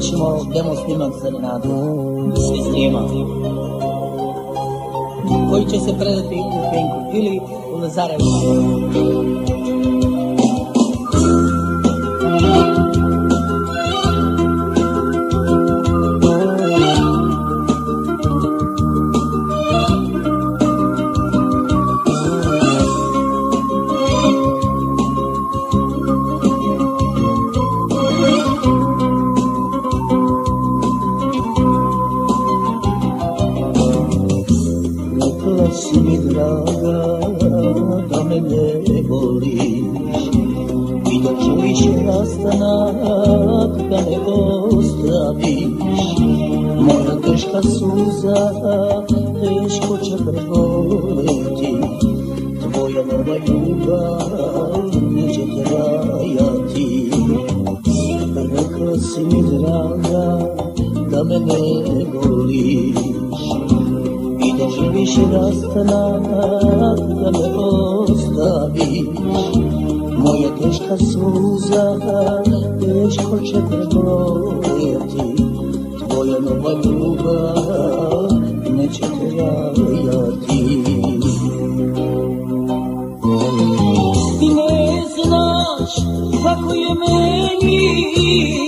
ćemo demo snimak serenadu iz Rijema koji će se predati u Pinku ili u Lazarevu. Da me ne voliš. I da želiš rastanak da me ostaviš Moja teška suza teško će preboleti Tvoja nova ljubav neće trajati. Rekla si mi draga da me ne voliš. I da želiš rastanak da me ostaviš Moja teška suza teško će prebrojati Tvoja nova ljubav neće trajati Ti ne znaš kako je meni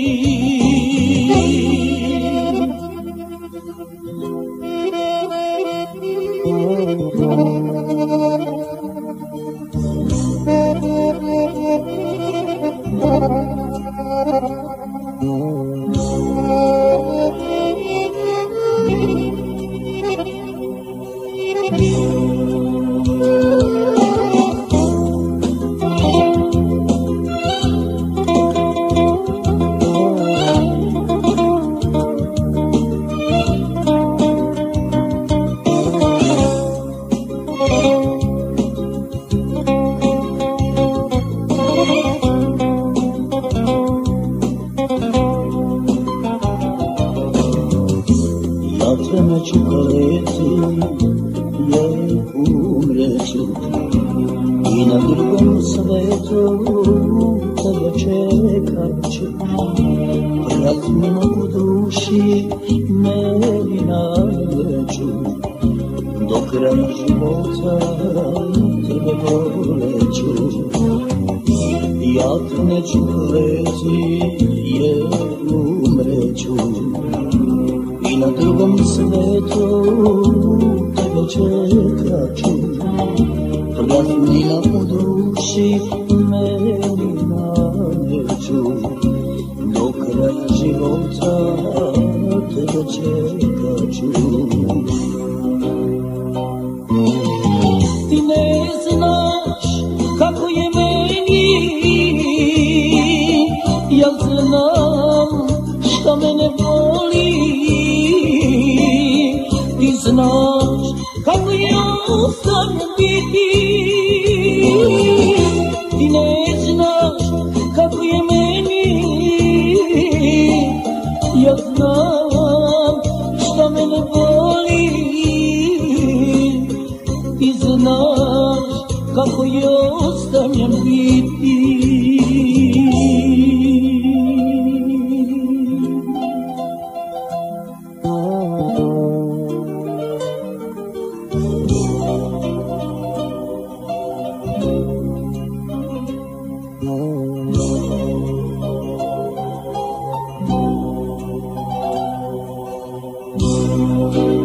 znam šta na drugom svetu tebe čekat ću Praznimo u duši meni nameću Do kraja života tebe voleću Ja te neću kaleti jer umreću. I na drugom svetu tebe čekat ću Praznina u tebe čekat ću Ti ne znaš kako je meni, ja znam šta mene boli. Ti znaš kako ja ostanem biti, ja znam šta mene boli. Ti znaš kako je ostavljen biti. Thank